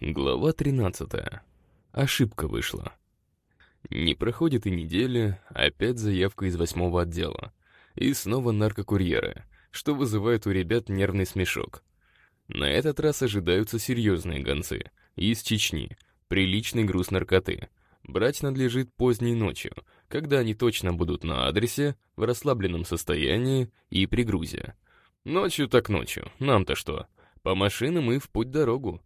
Глава 13. Ошибка вышла. Не проходит и недели, опять заявка из восьмого отдела. И снова наркокурьеры, что вызывает у ребят нервный смешок. На этот раз ожидаются серьезные гонцы. Из Чечни. Приличный груз наркоты. Брать надлежит поздней ночью, когда они точно будут на адресе, в расслабленном состоянии и при грузе. Ночью так ночью, нам-то что? По машинам и в путь дорогу.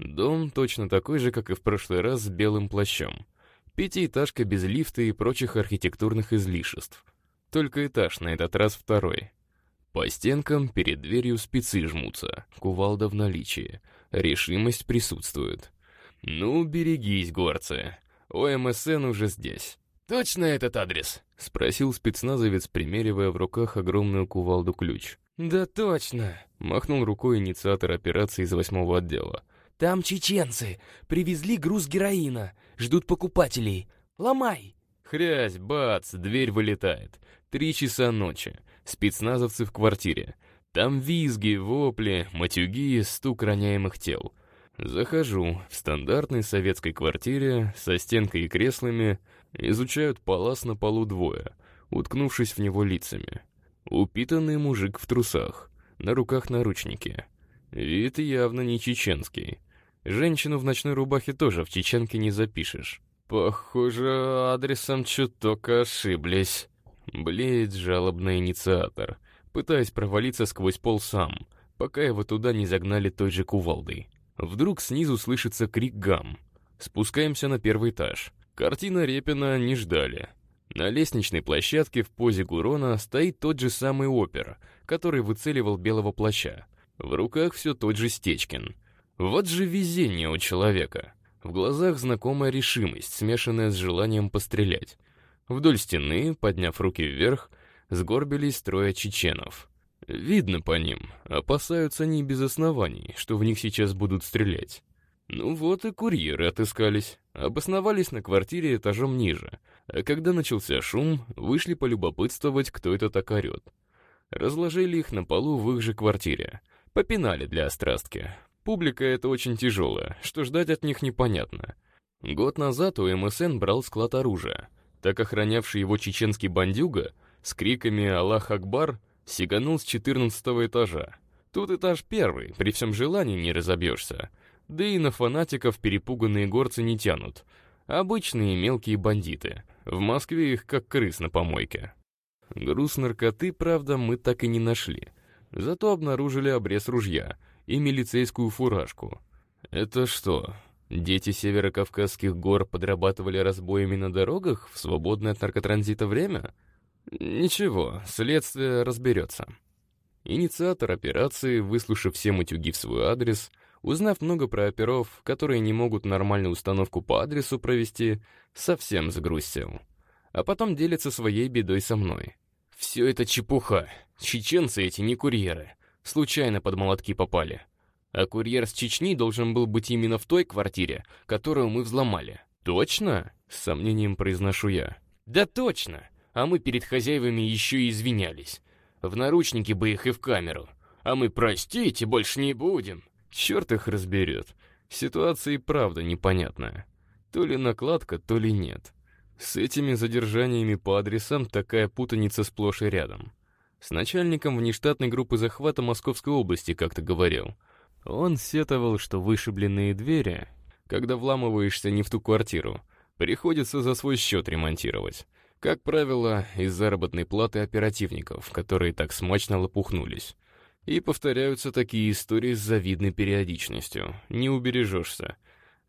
Дом точно такой же, как и в прошлый раз, с белым плащом. Пятиэтажка без лифта и прочих архитектурных излишеств. Только этаж на этот раз второй. По стенкам перед дверью спецы жмутся, кувалда в наличии. Решимость присутствует. «Ну, берегись, горцы. ОМСН уже здесь». «Точно этот адрес?» — спросил спецназовец, примеривая в руках огромную кувалду-ключ. «Да точно!» — махнул рукой инициатор операции из восьмого отдела. «Там чеченцы. Привезли груз героина. Ждут покупателей. Ломай!» Хрясь, бац, дверь вылетает. Три часа ночи. Спецназовцы в квартире. Там визги, вопли, матюги, стук роняемых тел. Захожу. В стандартной советской квартире, со стенкой и креслами, изучают палас на полу двое, уткнувшись в него лицами. Упитанный мужик в трусах, на руках наручники. Вид явно не чеченский. Женщину в ночной рубахе тоже в чеченке не запишешь. Похоже, адресом чуток ошиблись. Блеет жалобный инициатор, пытаясь провалиться сквозь пол сам, пока его туда не загнали той же кувалдой. Вдруг снизу слышится крик гам. Спускаемся на первый этаж. Картина Репина не ждали. На лестничной площадке в позе Гурона стоит тот же самый опер, который выцеливал белого плаща. В руках все тот же Стечкин. Вот же везение у человека. В глазах знакомая решимость, смешанная с желанием пострелять. Вдоль стены, подняв руки вверх, сгорбились трое чеченов. Видно по ним, опасаются они без оснований, что в них сейчас будут стрелять. Ну вот и курьеры отыскались, обосновались на квартире этажом ниже, а когда начался шум, вышли полюбопытствовать, кто это так орет. Разложили их на полу в их же квартире, попинали для острастки. Публика это очень тяжелая, что ждать от них непонятно. Год назад у МСН брал склад оружия — так охранявший его чеченский бандюга с криками «Аллах Акбар» сиганул с четырнадцатого этажа. Тут этаж первый, при всем желании не разобьешься. Да и на фанатиков перепуганные горцы не тянут. Обычные мелкие бандиты. В Москве их как крыс на помойке. Груз наркоты, правда, мы так и не нашли. Зато обнаружили обрез ружья и милицейскую фуражку. Это что, Дети северокавказских гор подрабатывали разбоями на дорогах в свободное от наркотранзита время? Ничего, следствие разберется. Инициатор операции, выслушав все матюги в свой адрес, узнав много про оперов, которые не могут нормальную установку по адресу провести, совсем загрустил. А потом делится своей бедой со мной. Все это чепуха. Чеченцы эти не курьеры. Случайно под молотки попали. А курьер с Чечни должен был быть именно в той квартире, которую мы взломали. Точно? С сомнением произношу я. Да точно. А мы перед хозяевами еще и извинялись. В наручники бы их и в камеру. А мы, простите, больше не будем. Черт их разберет. Ситуация и правда непонятная. То ли накладка, то ли нет. С этими задержаниями по адресам такая путаница сплошь и рядом. С начальником внештатной группы захвата Московской области как-то говорил — он сетовал, что вышибленные двери, когда вламываешься не в ту квартиру, приходится за свой счет ремонтировать. Как правило, из заработной платы оперативников, которые так смачно лопухнулись. И повторяются такие истории с завидной периодичностью. Не убережешься.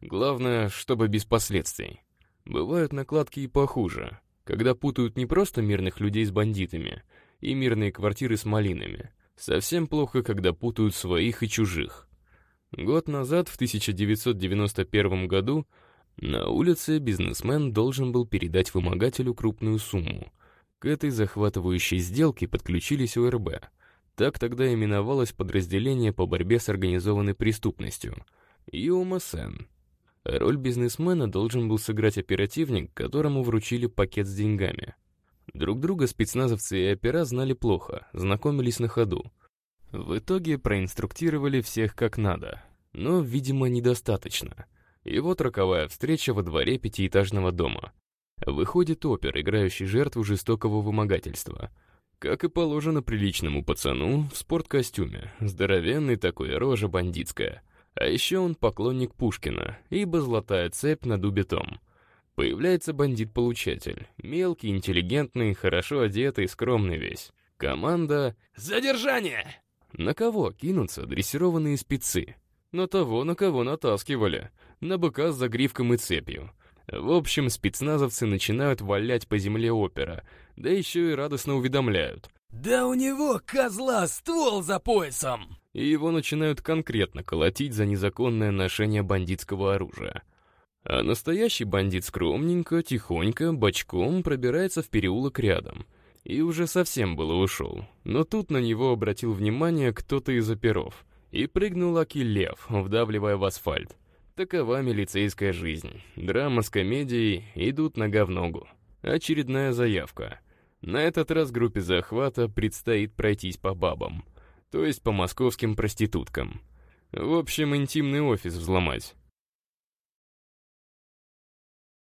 Главное, чтобы без последствий. Бывают накладки и похуже, когда путают не просто мирных людей с бандитами и мирные квартиры с малинами, Совсем плохо, когда путают своих и чужих. Год назад, в 1991 году, на улице бизнесмен должен был передать вымогателю крупную сумму. К этой захватывающей сделке подключились ОРБ. Так тогда именовалось подразделение по борьбе с организованной преступностью — ЮМСН. Роль бизнесмена должен был сыграть оперативник, которому вручили пакет с деньгами. Друг друга спецназовцы и опера знали плохо, знакомились на ходу. В итоге проинструктировали всех как надо. но, видимо, недостаточно. И вот роковая встреча во дворе пятиэтажного дома. Выходит опер, играющий жертву жестокого вымогательства. Как и положено приличному пацану, в спорткостюме, здоровенный такой, рожа бандитская. А еще он поклонник Пушкина, ибо золотая цепь над убитом. Появляется бандит-получатель, мелкий, интеллигентный, хорошо одетый, скромный весь. Команда «Задержание!» На кого кинутся дрессированные спецы? На того, на кого натаскивали. На быка с загривком и цепью. В общем, спецназовцы начинают валять по земле опера, да еще и радостно уведомляют. «Да у него, козла, ствол за поясом!» И его начинают конкретно колотить за незаконное ношение бандитского оружия. А настоящий бандит скромненько, тихонько, бочком пробирается в переулок рядом. И уже совсем было ушел. Но тут на него обратил внимание кто-то из оперов. И прыгнул Аки Лев, вдавливая в асфальт. Такова милицейская жизнь. Драма с комедией идут нога в ногу. Очередная заявка. На этот раз группе захвата предстоит пройтись по бабам. То есть по московским проституткам. В общем, интимный офис взломать.